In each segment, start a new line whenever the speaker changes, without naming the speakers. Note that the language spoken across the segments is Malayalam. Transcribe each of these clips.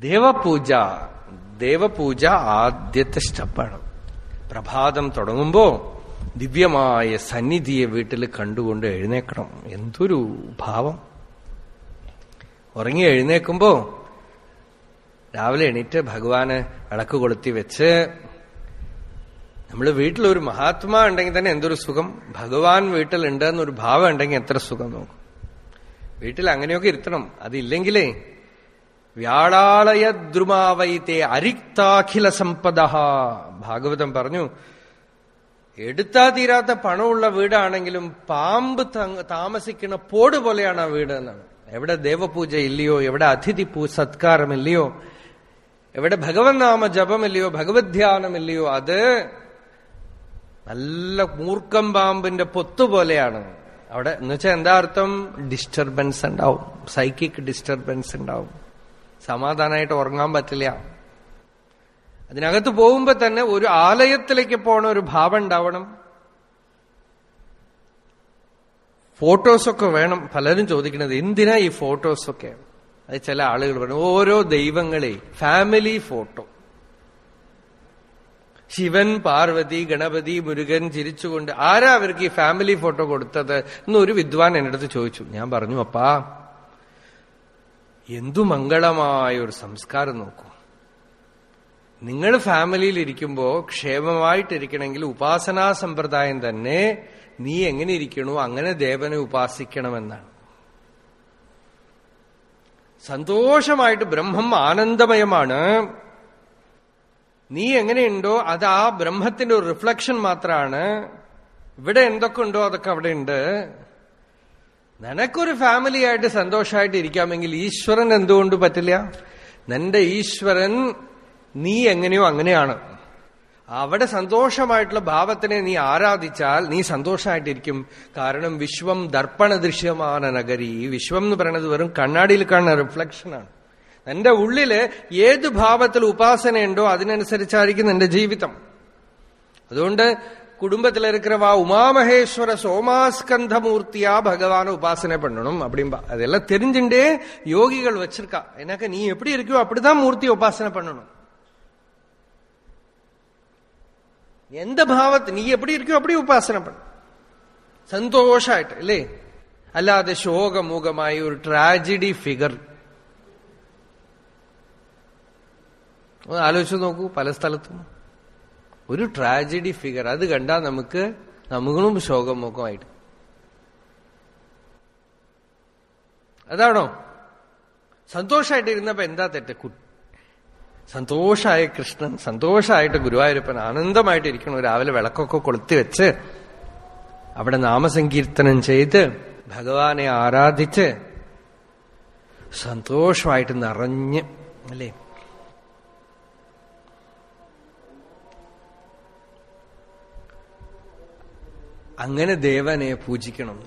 ദേവപൂജ ദേവപൂജ ആദ്യത്തെ സ്റ്റെപ്പാണ്. പ്രഭാതം തുടങ്ങുമ്പോ ദിവ്യമായ സന്നിധിയെ വീട്ടിൽ കണ്ടുകൊണ്ട് എഴുന്നേക്കണം. എന്തൊരു ഭാവം. ഉറങ്ങി എഴുന്നേക്കുമ്പോ രാവിലെ എണീറ്റ് ഭഗവാന് വിളക്ക് കൊളുത്തി വെച്ച് നമ്മൾ വീട്ടിലൊരു മഹാത്മാ ഉണ്ടെങ്കിൽ തന്നെ എന്തൊരു സുഖം. ഭഗവാൻ വീട്ടിലുണ്ട് എന്നൊരു ഭാവം ഉണ്ടെങ്കിൽ എത്ര സുഖം നോക്കും. വീട്ടിൽ അങ്ങനെയൊക്കെ ഇരുത്തണം. അതില്ലെങ്കിലേ വ്യാളാളയദ്രുമാവൈത്തെ അരിക്താഖില സമ്പദ ഭാഗവതം പറഞ്ഞു എടുത്താ തീരാത്ത പണമുള്ള വീടാണെങ്കിലും പാമ്പ് താമസിക്കുന്ന പോട് പോലെയാണ് ആ വീട് എന്നാണ്. എവിടെ ദേവപൂജ ഇല്ലയോ എവിടെ അതിഥി പൂ സത്കാരമില്ലയോ എവിടെ ഭഗവത് നാമ ജപമില്ലയോ ഭഗവത് ധ്യാനമില്ലയോ അത് നല്ല മൂർക്കം പാമ്പിന്റെ പൊത്തുപോലെയാണ് അവിടെ എന്നുവെച്ചാൽ എന്താ അർത്ഥം? ഡിസ്റ്റർബൻസ് ഉണ്ടാവും. സൈക്കിക് ഡിസ്റ്റർബൻസ് ഉണ്ടാവും. സമാധാനമായിട്ട് ഉറങ്ങാൻ പറ്റില്ല. അതിനകത്ത് പോകുമ്പോ തന്നെ ഒരു ആലയത്തിലേക്ക് പോണ ഒരു ഭാവം ഉണ്ടാവണം. ഫോട്ടോസൊക്കെ വേണം പലരും ചോദിക്കുന്നത് എന്തിനാ ഈ ഫോട്ടോസൊക്കെ അത് ചില ആളുകൾ പറഞ്ഞു ഓരോ ദൈവങ്ങളെ ഫാമിലി ഫോട്ടോ ശിവൻ പാർവതി ഗണപതി മുരുകൻ ചിരിച്ചുകൊണ്ട് ആരാ അവർക്ക് ഈ ഫാമിലി ഫോട്ടോ കൊടുത്തത്? എന്നൊരു വിദ്വാൻ എന്റെ അടുത്ത് ചോദിച്ചു. ഞാൻ പറഞ്ഞു അപ്പാ എന്തു മംഗളമായ ഒരു സംസ്കാരം നോക്കൂ. നിങ്ങൾ ഫാമിലിയിൽ ഇരിക്കുമ്പോ ക്ഷേമമായിട്ടിരിക്കണമെങ്കിൽ ഉപാസനാ സമ്പ്രദായം തന്നെ നീ എങ്ങനെ ഇരിക്കണോ അങ്ങനെ ദേവനെ ഉപാസിക്കണമെന്നാണ്. സന്തോഷമായിട്ട് ബ്രഹ്മം ആനന്ദമയമാണ്. നീ എങ്ങനെയുണ്ടോ അത് ആ ബ്രഹ്മത്തിന്റെ ഒരു റിഫ്ലക്ഷൻ മാത്രമാണ് ഇവിടെ എന്തൊക്കെ ഉണ്ടോ അതൊക്കെ അവിടെ ഉണ്ട് നിനക്കൊരു ഫാമിലി ആയിട്ട് സന്തോഷമായിട്ട് ഇരിക്കാമെങ്കിൽ ഈശ്വരൻ എന്തുകൊണ്ട് പറ്റില്ല? നിന്റെ ഈശ്വരൻ നീ എങ്ങനെയോ അങ്ങനെയാണ്. അവിടെ സന്തോഷമായിട്ടുള്ള ഭാവത്തിനെ നീ ആരാധിച്ചാൽ നീ സന്തോഷമായിട്ടിരിക്കും കാരണം വിശ്വം ദർപ്പണ ദൃശ്യമാണ് നഗരി. വിശ്വം എന്ന് പറയുന്നത് വെറും കണ്ണാടിയിൽ കാണുന്ന റിഫ്ലക്ഷനാണ് എന്റെ ഉള്ളിൽ ഏത് ഭാവത്തിൽ ഉപാസനയുണ്ടോ അതിനനുസരിച്ചായിരിക്കും എന്റെ ജീവിതം. അതുകൊണ്ട് குடும்பத்தில் இருக்கிறவா உமாமகேஸ்வர சோமாஸ்கந்தமூர்த்தியா பகவான உபாசனை பண்ணணும் அப்படிம்பா அதெல்லாம் தெரிஞ்சுட்டே யோகிகள் வச்சிருக்கா எனக்கு நீ எப்படி இருக்கியோ அப்படிதான் மூர்த்தி உபாசனை பண்ணணும் எந்த ഭാവത്ത് നീ എപ്പടി ഇരിക്കോ അപ്പടി ഉപാസന പണ സന്തോഷമായിട്ട് അല്ലേ അല്ലാതെ ശോകമുഖമായി ഒരു ട്രാജഡി ഫിഗർ ഒന്ന് ആലോചിച്ച് നോക്കൂ പല സ്ഥലത്തും ഒരു ട്രാജഡി ഫിഗർ. അത് കണ്ടാൽ നമുക്ക് നമ്മളും ശോകമുഖമായിട്ട്. അതാണോ? സന്തോഷമായിട്ടിരുന്നപ്പോ എന്താ തെറ്റ്? സന്തോഷമായ കൃഷ്ണൻ സന്തോഷമായിട്ട് ഗുരുവായൂരപ്പൻ ആനന്ദമായിട്ടിരിക്കണം രാവിലെ വിളക്കൊക്കെ കൊളുത്തി വെച്ച് അവിടെ നാമസങ്കീർത്തനം ചെയ്ത് ഭഗവാനെ ആരാധിച്ച് സന്തോഷമായിട്ട് നിറഞ്ഞ് അല്ലേ? അങ്ങനെ ദേവനെ പൂജിക്കണം.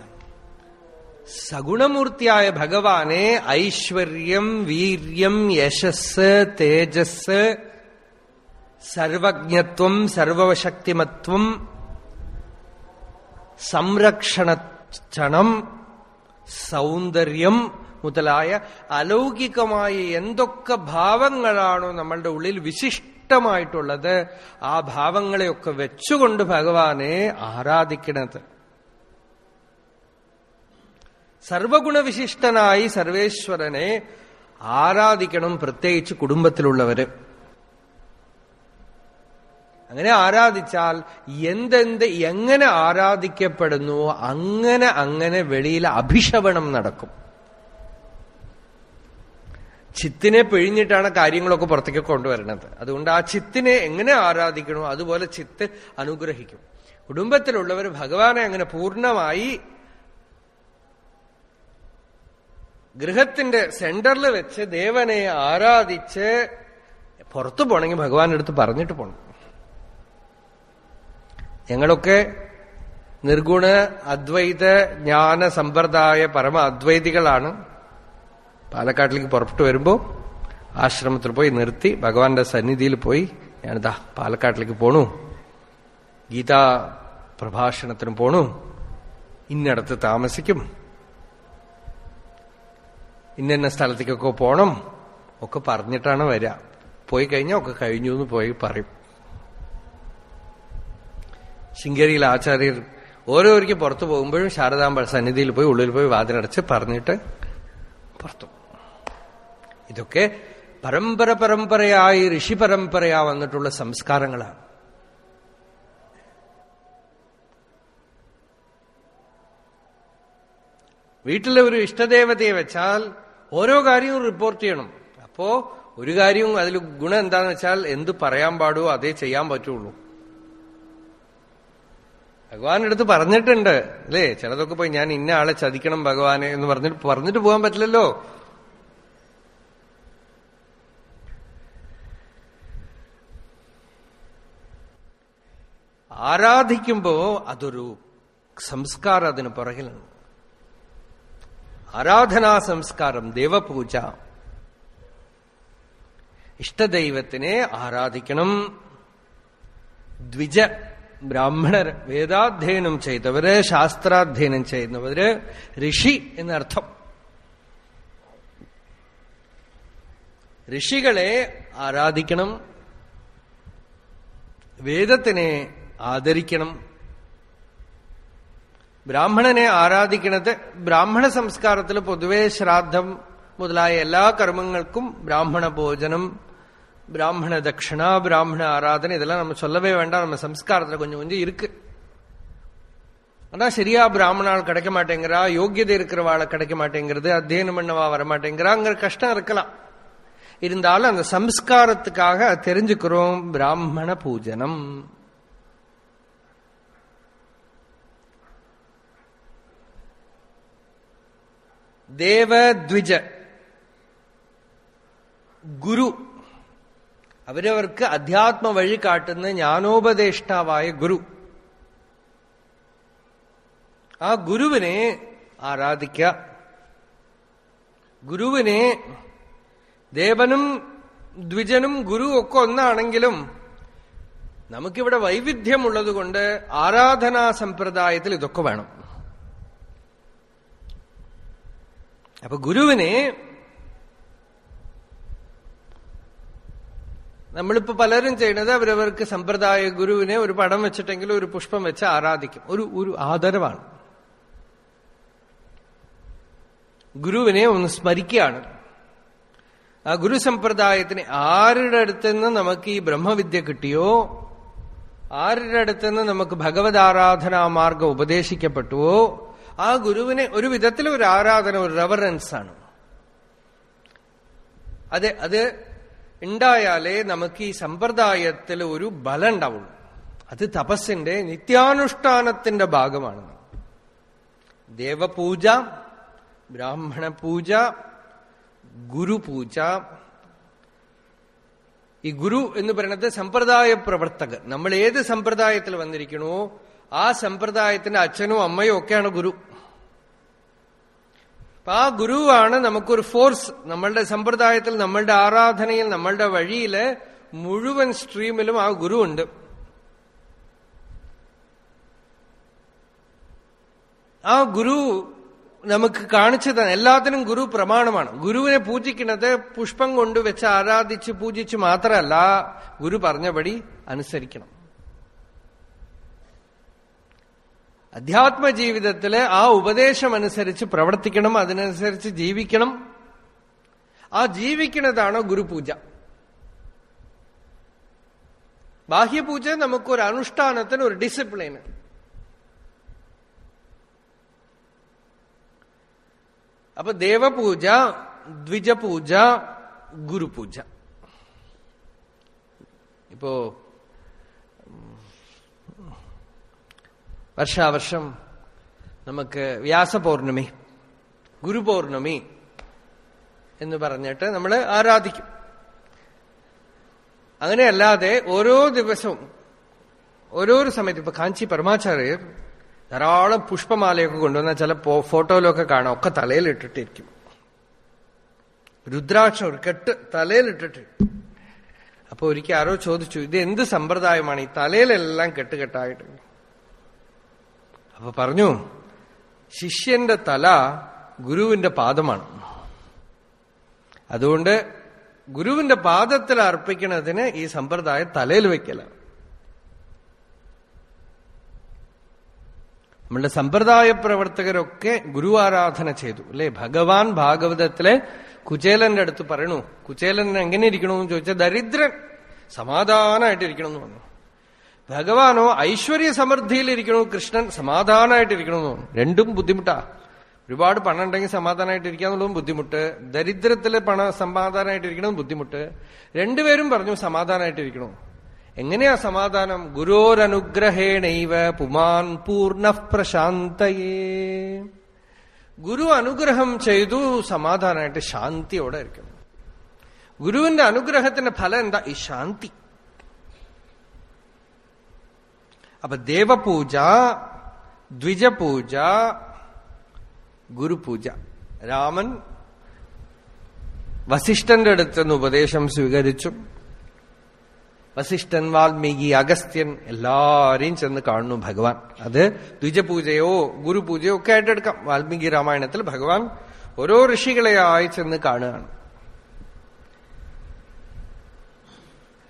സഗുണമൂർത്തിയായ ഭഗവാനെ ഐശ്വര്യം വീര്യം യശസ് തേജസ് സർവജ്ഞത്വം സർവശക്തിമത്വം സംരക്ഷണം സൗന്ദര്യം മുതലായ അലൗകികമായ എന്തൊക്കെ ഭാവങ്ങളാണോ നമ്മളുടെ ഉള്ളിൽ വിശിഷ്ടമായിട്ടുള്ളത് ആ ഭാവങ്ങളെയൊക്കെ വെച്ചുകൊണ്ട് ഭഗവാനെ ആരാധിക്കണത്. സർവഗുണവിശിഷ്ടനായി സർവേശ്വരനെ ആരാധിക്കണം പ്രത്യേകിച്ച് കുടുംബത്തിലുള്ളവര്. അങ്ങനെ ആരാധിച്ചാൽ എന്തെന്ത് എങ്ങനെ ആരാധിക്കപ്പെടുന്നു അങ്ങനെ അങ്ങനെ വെളിയിൽ അഭിഷവണം നടക്കും. ചിത്തിനെ പിഴിഞ്ഞിട്ടാണ് കാര്യങ്ങളൊക്കെ പുറത്തേക്ക് കൊണ്ടുവരുന്നത്. അതുകൊണ്ട് ആ ചിത്തിനെ എങ്ങനെ ആരാധിക്കണോ അതുപോലെ ചിത്ത് അനുഗ്രഹിക്കും. കുടുംബത്തിലുള്ളവർ ഭഗവാനെ അങ്ങനെ പൂർണമായി ഗൃഹത്തിന്റെ സെന്ററിൽ വെച്ച് ദേവനെ ആരാധിച്ച് പുറത്തു പോണെങ്കിൽ ഭഗവാനെടുത്ത് പറഞ്ഞിട്ട് പോണം. ഞങ്ങളൊക്കെ നിർഗുണ അദ്വൈത ജ്ഞാന സമ്പ്രദായ പരമ അദ്വൈതികളാണ്. പാലക്കാട്ടിലേക്ക് പുറപ്പെട്ടു വരുമ്പോൾ ആശ്രമത്തിൽ പോയി നിർത്തി ഭഗവാന്റെ സന്നിധിയിൽ പോയി ഞാനിതാ പാലക്കാട്ടിലേക്ക് പോണു. ഗീതാ പ്രഭാഷണത്തിന് പോണു. ഇന്നടത്ത് താമസിക്കും. ഇന്ന സ്ഥലത്തേക്കൊക്കെ പോണം. ഒക്കെ പറഞ്ഞിട്ടാണ് വരിക പോയി കഴിഞ്ഞാൽ ഒക്കെ കഴിഞ്ഞു എന്ന് പോയി പറയും. ശിങ്കേരിയിൽ ആചാര്യർ ഓരോരിക്കും പുറത്തു പോകുമ്പോഴും ശാരദാമ്പ സന്നിധിയിൽ പോയി ഉള്ളിൽ പോയി വാതിലടച്ച് പറഞ്ഞിട്ട് പുറത്തു ഇതൊക്കെ പരമ്പര പരമ്പരയായി ഋഷി പരമ്പരയാ വന്നിട്ടുള്ള സംസ്കാരങ്ങളാണ്. വീട്ടിലെ ഒരു ഇഷ്ടദേവതയെ വെച്ചാൽ ഓരോ കാര്യവും റിപ്പോർട്ട് ചെയ്യണം. അപ്പോ ഒരു കാര്യവും അതിൽ ഗുണം എന്താന്ന് വെച്ചാൽ എന്ത് പറയാൻ പാടുമോ അതേ ചെയ്യാൻ പറ്റുള്ളൂ. ഭഗവാന്റെ അടുത്ത് പറഞ്ഞിട്ടുണ്ട് അല്ലേ? ചിലതൊക്കെ പോയി ഞാൻ ഇന്ന ആളെ ചതിക്കണം ഭഗവാനെ എന്ന് പറഞ്ഞിട്ട് പറഞ്ഞിട്ട് പോകാൻ പറ്റില്ലല്ലോ. ആരാധിക്കുമ്പോ അതൊരു സംസ്കാരം അതിന് പുറകിലാണ്. ആരാധനാ സംസ്കാരം ദേവപൂജ. ഇഷ്ടദൈവത്തിനെ ആരാധിക്കണം. ദ്വിജ ബ്രാഹ്മണർ വേദാധ്യയനം ചെയ്തവര് ശാസ്ത്രാധ്യയനം ചെയ്യുന്നവര് ഋഷി എന്നർത്ഥം. ഋഷികളെ ആരാധിക്കണം. വേദത്തിനെ ആദരിക്കണം ബ്രാഹ്മണനെ ആരാധിക്കുന്നത് ബ്രാഹ്മണ സംസ്കാരത്തിൽ പൊതുവെ ശ്രാദ്ധം മുതലായ എല്ലാ കർമ്മങ്ങൾക്കും ബ്രാഹ്മണ ഭോജനം பிராமண தட்சிணா பிராமண ஆராதனை இதெல்லாம் நம்ம சொல்லவே வேண்டாம் நம்ம சம்ஸ்காரத்துல கொஞ்சம் கொஞ்சம் இருக்கு ஆனா சரியா பிராமணால் கிடைக்க மாட்டேங்கிறா யோகியதை இருக்கிறவாளை கிடைக்க மாட்டேங்கிறது அத்தியனம் பண்ணவா வரமாட்டேங்கிறாங்கிற கஷ்டம் இருக்கலாம் இருந்தாலும் அந்த சம்ஸ்காரத்துக்காக தெரிஞ்சுக்கிறோம் பிராமண பூஜனம் ദേവദ്വിജ. ഗുരു. അവരവർക്ക് അധ്യാത്മ വഴി കാട്ടുന്ന ജ്ഞാനോപദേഷ്ടാവായ ഗുരു. ആ ഗുരുവിനെ ആരാധിക്ക. ഗുരുവിനെ ദേവനും ദ്വിജനും ഗുരു ഒക്കെ ഒന്നാണെങ്കിലും നമുക്കിവിടെ വൈവിധ്യമുള്ളതുകൊണ്ട് ആരാധനാ സമ്പ്രദായത്തിൽ ഇതൊക്കെ വേണം. അപ്പൊ ഗുരുവിനെ നമ്മളിപ്പോ പലരും ചെയ്യണത് അവരവർക്ക് സമ്പ്രദായ ഗുരുവിനെ ഒരു പടം വെച്ചിട്ടെങ്കിലും ഒരു പുഷ്പം വെച്ച് ആരാധിക്കും. ഒരു ഒരു ആദരവാണ്. ഗുരുവിനെ ഒന്ന് സ്മരിക്കുകയാണ്. ആ ഗുരു സമ്പ്രദായത്തിന് ആരുടെ അടുത്തുനിന്ന് നമുക്ക് ഈ ബ്രഹ്മവിദ്യ കിട്ടിയോ? ആരുടെ അടുത്തുനിന്ന് നമുക്ക് ഭഗവത് ആരാധനാ മാർഗം ഉപദേശിക്കപ്പെട്ടുവോ? ആ ഗുരുവിനെ ഒരു വിധത്തിൽ ഒരു ആരാധന ഒരു റെവറൻസ് ആണ്. അത് അത് ഉണ്ടായാലേ നമുക്ക് ഈ സമ്പ്രദായത്തിൽ ഒരു ബലം ഉണ്ടാവുള്ളൂ. അത് തപസ്സിന്റെ നിത്യാനുഷ്ഠാനത്തിന്റെ ഭാഗമാണ്. ദേവപൂജ ബ്രാഹ്മണ പൂജ ഗുരുപൂജ. ഈ ഗുരു എന്ന് പറയുന്നത് സമ്പ്രദായ പ്രവർത്തകർ നമ്മൾ ഏത് സമ്പ്രദായത്തിൽ വന്നിരിക്കണോ ആ സമ്പ്രദായത്തിന്റെ അച്ഛനും അമ്മയും ഒക്കെയാണ് ഗുരു. അപ്പൊ ആ ഗുരുവാണ് നമുക്കൊരു ഫോഴ്സ്. നമ്മളുടെ സമ്പ്രദായത്തിൽ നമ്മളുടെ ആരാധനയിൽ നമ്മളുടെ വഴിയിൽ മുഴുവൻ സ്ട്രീമിലും ആ ഗുരു ഉണ്ട് ആ ഗുരു നമുക്ക് കാണിച്ചു തന്നെ എല്ലാത്തിനും ഗുരു പ്രമാണമാണ്. ഗുരുവിനെ പൂജിക്കുന്നത് പുഷ്പം കൊണ്ട് വെച്ച് ആരാധിച്ച് പൂജിച്ച് മാത്രമല്ല ഗുരു പറഞ്ഞപടി അനുസരിക്കണം. അധ്യാത്മ ജീവിതത്തിൽ ആ ഉപദേശമനുസരിച്ച് പ്രവർത്തിക്കണം അതിനനുസരിച്ച് ജീവിക്കണം. ആ ജീവിക്കുന്നതാണ് ഗുരുപൂജ. ബാഹ്യപൂജ നമുക്കൊരു അനുഷ്ഠാനത്തിന് ഒരു ഡിസിപ്ലിന്. അപ്പൊ ദേവപൂജ ദ്വിജപൂജ ഗുരുപൂജ. ഇപ്പോ വർഷാവർഷം നമുക്ക് വ്യാസപൗർണമി ഗുരുപൗർണമി എന്ന് പറഞ്ഞിട്ട് നമ്മൾ ആരാധിക്കും. അങ്ങനെയല്ലാതെ ഓരോ ദിവസവും ഓരോരോ സമയത്ത് ഇപ്പൊ കാഞ്ചി പരമാചാര്യർ ധാരാളം പുഷ്പമാലയൊക്കെ കൊണ്ടുവന്നാൽ ചില ഫോട്ടോയിലൊക്കെ കാണാം ഒക്കെ തലയിലിട്ടിട്ടിരിക്കും. രുദ്രാക്ഷം ഒരു കെട്ട് തലയിലിട്ടിട്ട് അപ്പൊ ഒരിക്കൽ ആരോ ചോദിച്ചു ഇത് എന്ത് സമ്പ്രദായമാണ്? ഈ തലയിലെല്ലാം കെട്ടുകെട്ടായിട്ട് അപ്പൊ പറഞ്ഞു ശിഷ്യന്റെ തല ഗുരുവിന്റെ പാദമാണ്. അതുകൊണ്ട് ഗുരുവിന്റെ പാദത്തിൽ അർപ്പിക്കുന്നതിന് ഈ സമ്പ്രദായം തലയിൽ വെക്കലാണ് നമ്മളുടെ സമ്പ്രദായ പ്രവർത്തകരൊക്കെ ഗുരു ആരാധന ചെയ്തു അല്ലെ? ഭഗവാൻ ഭാഗവതത്തിലെ കുചേലന്റെ അടുത്ത് പറയണു കുചേലൻ എങ്ങനെ ഇരിക്കണമെന്ന് ചോദിച്ചാൽ ദരിദ്രൻ സമാധാനമായിട്ടിരിക്കണമെന്ന് പറഞ്ഞു. ഭഗവാനോ ഐശ്വര്യ സമൃദ്ധിയിലിരിക്കണു കൃഷ്ണൻ സമാധാനമായിട്ടിരിക്കണമെന്ന് പറഞ്ഞു രണ്ടും ബുദ്ധിമുട്ടാ. ഒരുപാട് പണം ഉണ്ടെങ്കിൽ സമാധാനമായിട്ടിരിക്കാന്നുള്ളതും ബുദ്ധിമുട്ട്. ദരിദ്രത്തിലെ പണം സമാധാനമായിട്ടിരിക്കണതും ബുദ്ധിമുട്ട്. രണ്ടുപേരും പറഞ്ഞു സമാധാനമായിട്ടിരിക്കണു എങ്ങനെയാ സമാധാനം? ഗുരോരനുഗ്രഹേണൈവ പുമാൻ പൂർണ പ്രശാന്തയേ. ഗുരു അനുഗ്രഹം ചെയ്തു സമാധാനമായിട്ട് ശാന്തിയോടെ ഇരിക്കണം ഗുരുവിന്റെ അനുഗ്രഹത്തിന്റെ ഫലം എന്താ? ഈ ശാന്തി. അപ്പൊ ദേവപൂജ ദ്വിജപൂജ ഗുരുപൂജ. രാമൻ വസിഷ്ഠന്റെ അടുത്തുനിന്ന് ഉപദേശം സ്വീകരിച്ചു. വസിഷ്ഠൻ വാൽമീകി അഗസ്ത്യൻ എല്ലാരെയും ചെന്ന് കാണുന്നു ഭഗവാൻ. അത് ദ്വിജപൂജയോ ഗുരുപൂജയോ ഒക്കെ ആയിട്ട് എടുക്കാം വാൽമീകി രാമായണത്തിൽ ഭഗവാൻ ഓരോ ഋഷികളെയായി ചെന്ന് കാണുകയാണ്.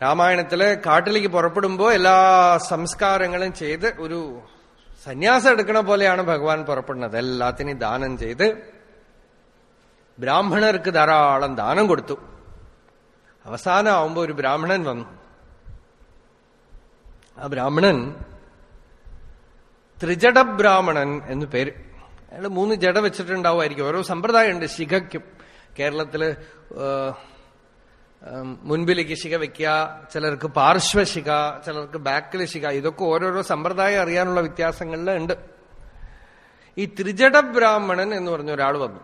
രാമായണത്തിൽ കാട്ടിലേക്ക് പുറപ്പെടുമ്പോ എല്ലാ സംസ്കാരങ്ങളും ചെയ്ത് ഒരു സന്യാസം എടുക്കണ പോലെയാണ് ഭഗവാൻ പുറപ്പെടുന്നത്. എല്ലാത്തിനെയും ദാനം ചെയ്ത് ബ്രാഹ്മണർക്ക് ധാരാളം ദാനം കൊടുത്തു. അവസാനം അവസാനമാവുമ്പോ ഒരു ബ്രാഹ്മണൻ വന്നു. ആ ബ്രാഹ്മണൻ ത്രിജട ബ്രാഹ്മണൻ എന്ന് പേര്. അയാൾ മൂന്ന് ജട വെച്ചിട്ടുണ്ടാവുമായിരിക്കും. ഓരോ സമ്പ്രദായമുണ്ട് ശിഖയ്ക്കും. കേരളത്തിൽ മുൻപിലേക്ക് ശിക വെക്കുക ചിലർക്ക് പാർശ്വശിഖ ചിലർക്ക് ബാക്കിൽ ശിക ഇതൊക്കെ ഓരോരോ സമ്പ്രദായം അറിയാനുള്ള വ്യത്യാസങ്ങളിൽ ഉണ്ട്. ഈ ത്രിജട ബ്രാഹ്മണൻ എന്ന് പറഞ്ഞ ഒരാൾ വന്നു.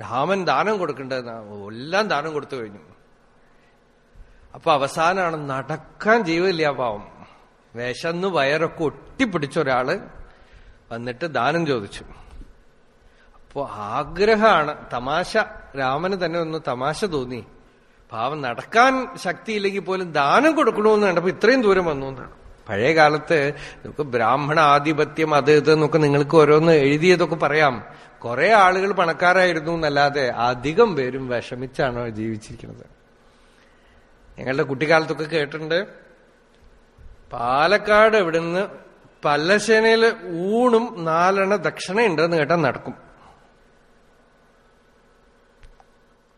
രാമൻ ദാനം കൊടുക്കേണ്ടത് എല്ലാം ദാനം കൊടുത്തു കഴിഞ്ഞു. അപ്പൊ അവസാനമാണ് നടക്കാൻ ജീവമില്ല പാവം. വിശന്ന് വയറൊക്കെ ഒട്ടിപ്പിടിച്ച ഒരാൾ വന്നിട്ട് ദാനം ചോദിച്ചു. അപ്പോ ആഗ്രഹമാണ്. തമാശ. രാമന് തന്നെ ഒന്ന് തമാശ തോന്നി. പാവം നടക്കാൻ ശക്തിയില്ലെങ്കിൽ പോലും ദാനം കൊടുക്കണമെന്ന് കണ്ടപ്പോ ഇത്രയും ദൂരം വന്നു എന്നാണ്. പഴയ കാലത്ത് നമുക്ക് ബ്രാഹ്മണ ആധിപത്യം അത് ഇത് എന്നൊക്കെ നിങ്ങൾക്ക് ഓരോന്ന് എഴുതിയതൊക്കെ പറയാം. കുറെ ആളുകൾ പണക്കാരായിരുന്നു എന്നല്ലാതെ അധികം പേരും വിഷമിച്ചാണ് ജീവിച്ചിരിക്കുന്നത്. ഞങ്ങളുടെ കുട്ടിക്കാലത്തൊക്കെ കേട്ടിട്ടുണ്ട്. പാലക്കാട് ഇവിടുന്ന് പല്ലശേനയിൽ ഊണും നാലെണ്ണ ദക്ഷിണയുണ്ടെന്ന് കേട്ടാൽ നടക്കും.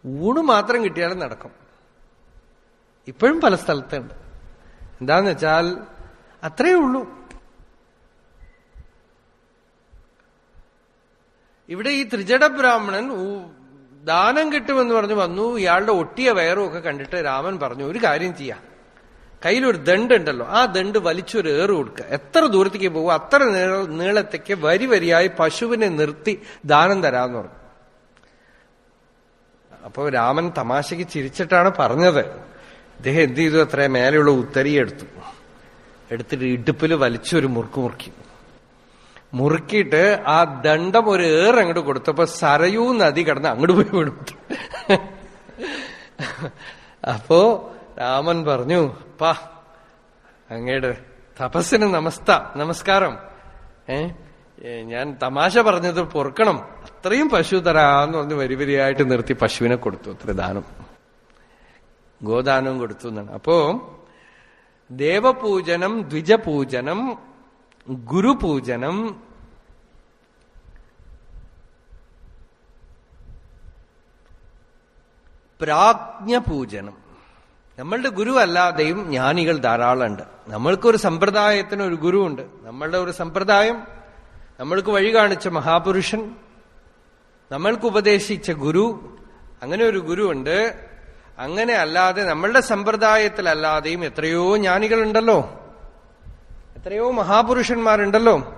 ഊണ് മാത്രം കിട്ടിയാലും നടക്കും. ഇപ്പോഴും പല സ്ഥലത്തുണ്ട്. എന്താന്ന് വെച്ചാൽ അത്രയേ ഉള്ളൂ. ഇവിടെ ഈ ത്രിജട ബ്രാഹ്മണൻ ദാനം കിട്ടുമെന്ന് പറഞ്ഞു വന്നു. ഇയാളുടെ ഒട്ടിയ വയറും ഒക്കെ കണ്ടിട്ട് രാമൻ പറഞ്ഞു ഒരു കാര്യം ചെയ്യാം. കയ്യിലൊരു ദണ്ട് ഉണ്ടല്ലോ ആ ദണ്ട് വലിച്ചൊരു ഏറ് കൊടുക്കുക എത്ര ദൂരത്തേക്ക് പോകും അത്ര നീളത്തേക്ക് വരി വരിയായി പശുവിനെ നിർത്തി ദാനം തരാന്ന് പറഞ്ഞു. അപ്പോ രാമൻ തമാശയ്ക്ക് ചിരിച്ചിട്ടാണ് പറഞ്ഞത്. ഇദ്ദേഹം എന്ത് ചെയ്തു? അത്ര മേലെയുള്ള ഉത്തരിയെടുത്തു എടുത്തിട്ട് ഇടുപ്പിൽ വലിച്ചൊരു മുറുക്ക് മുറുക്കി. മുറുക്കിയിട്ട് ആ ദണ്ഡം ഒരു ഏറെ അങ്ങോട്ട് കൊടുത്തപ്പോ സരയൂ നദി കടന്ന് അങ്ങോട്ട് പോയി വീണു. അപ്പോ രാമൻ പറഞ്ഞു പാ അങ്ങയുടെ തപസ്സിന് നമസ്ത നമസ്കാരം. ഏ ഞാൻ തമാശ പറഞ്ഞത് പൊറുക്കണം. അത്രയും പശു തരാന്ന് പറഞ്ഞ് വരി വരിയായിട്ട് നിർത്തി പശുവിനെ കൊടുത്തു അത്ര ദാനം. ഗോദാനം കൊടുത്തു എന്നാണ്. അപ്പോ ദേവപൂജനം ദ്വിജപൂജനം ഗുരുപൂജനം പ്രാജ്ഞപൂജനം. നമ്മളുടെ ഗുരു അല്ലാതെയും ജ്ഞാനികൾ ധാരാളമുണ്ട്. നമ്മൾക്കൊരു സമ്പ്രദായത്തിന് ഒരു ഗുരുവുണ്ട്. നമ്മളുടെ ഒരു സമ്പ്രദായം നമ്മൾക്ക് വഴി കാണിച്ച മഹാപുരുഷൻ നമ്മൾക്ക് ഉപദേശിച്ച ഗുരു അങ്ങനെ ഒരു ഗുരുവുണ്ട്. അങ്ങനെ അല്ലാതെ നമ്മളുടെ സമ്പ്രദായത്തിലല്ലാതെയും എത്രയോ ജ്ഞാനികളുണ്ടല്ലോ. എത്രയോ മഹാപുരുഷന്മാരുണ്ടല്ലോ.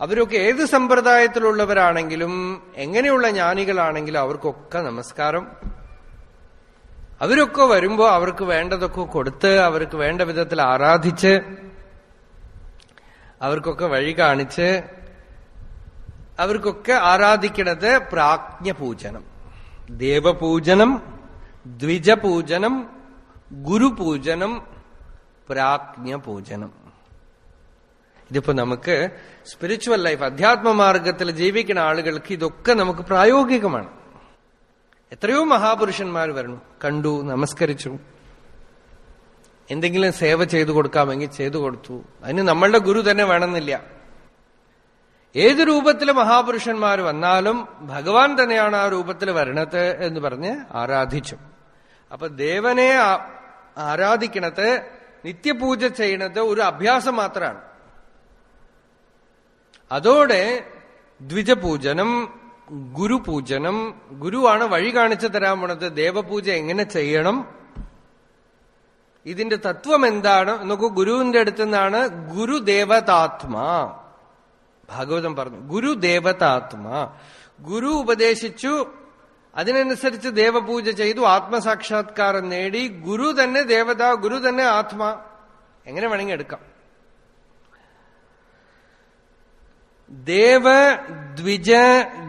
അവരൊക്കെ ഏത് സമ്പ്രദായത്തിലുള്ളവരാണെങ്കിലും എങ്ങനെയുള്ള ജ്ഞാനികളാണെങ്കിലും അവർക്കൊക്കെ നമസ്കാരം. അവരൊക്കെ വരുമ്പോൾ അവർക്ക് വേണ്ടതൊക്കെ കൊടുത്ത് അവർക്ക് വേണ്ട വിധത്തിൽ ആരാധിച്ച് അവർക്കൊക്കെ വഴി കാണിച്ച് അവർക്കൊക്കെ ആരാധിക്കണത് പ്രാജ്ഞപൂജനം. ദേവപൂജനം ദ്വിജപൂജനം ഗുരുപൂജനം പ്രാജ്ഞപൂജനം. ഇതിപ്പോ നമുക്ക് സ്പിരിച്വൽ ലൈഫ് അധ്യാത്മമാർഗത്തിൽ ജീവിക്കുന്ന ആളുകൾക്ക് ഇതൊക്കെ നമുക്ക് പ്രായോഗികമാണ്. എത്രയോ മഹാപുരുഷന്മാർ വരണം കണ്ടു നമസ്കരിച്ചു. എന്തെങ്കിലും സേവ ചെയ്തു കൊടുക്കാമെങ്കിൽ ചെയ്തു കൊടുത്തു. അതിന് നമ്മളുടെ ഗുരു തന്നെ വേണമെന്നില്ല. ഏത് രൂപത്തിൽ മഹാപുരുഷന്മാർ വന്നാലും ഭഗവാൻ തന്നെയാണ് ആ രൂപത്തിൽ വരണത് എന്ന് പറഞ്ഞ് ആരാധിച്ചു. അപ്പൊ ദേവനെ ആരാധിക്കണത് നിത്യപൂജ ചെയ്യണത് ഒരു അഭ്യാസം മാത്രമാണ്. അതോടെ ദ്വിജപൂജനം ഗുരുപൂജനം ഗുരുവാണ് വഴി കാണിച്ചു തരാൻ പോണത് ദേവപൂജ എങ്ങനെ ചെയ്യണം? ഇതിന്റെ തത്വം എന്താണ്? നോക്കൂ ഗുരുവിന്റെ അടുത്ത് നിന്നാണ് ഗുരുദേവതാത്മാ. ഭാഗവതം പറഞ്ഞു ഗുരുദേവതാത്മാ. ഗുരു ഉപദേശിച്ചു അതിനനുസരിച്ച് ദേവപൂജ ചെയ്തു ആത്മസാക്ഷാത്കാരം നേടി ഗുരു തന്നെ ദേവത ഗുരു തന്നെ ആത്മാ. എങ്ങനെ വേണമെങ്കിൽ എടുക്കാം. ദേവ ദ്വിജ